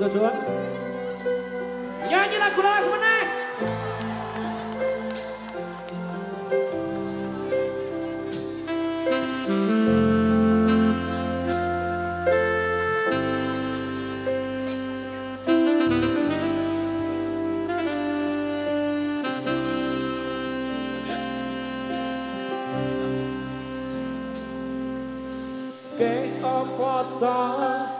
Joshua. Nyanyi lagu lawas menang. Kek opo to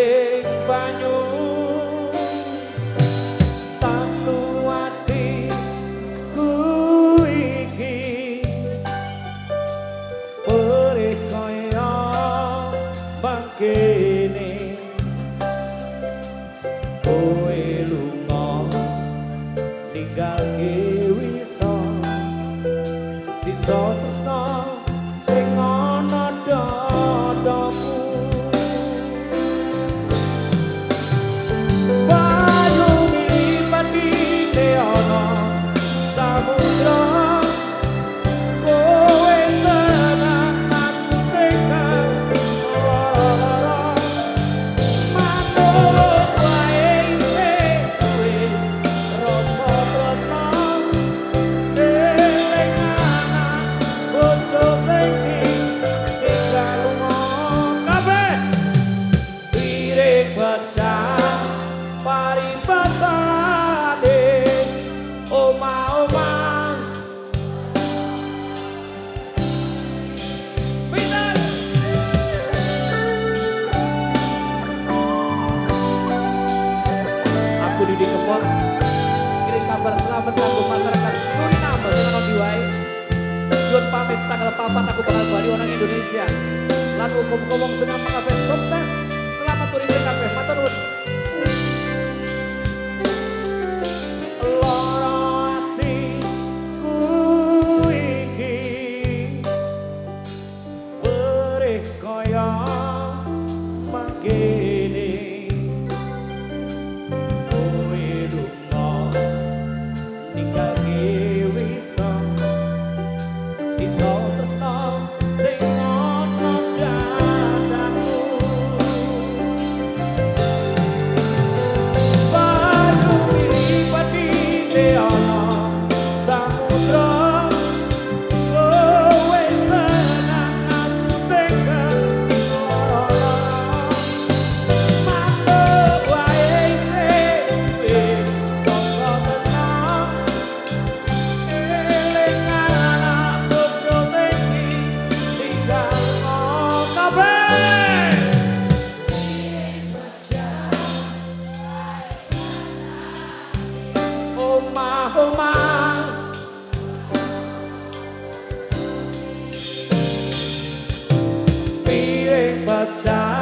pangkene koe lunga ninggalke Kabar selamat untuk masyarakat Suriname. Dengan diwai. Jun pamit tanggal papat aku bakal Bali orang Indonesia. Lagu kom-komong senang mengapa sukses ma oh ma. Vì anh Phật giáo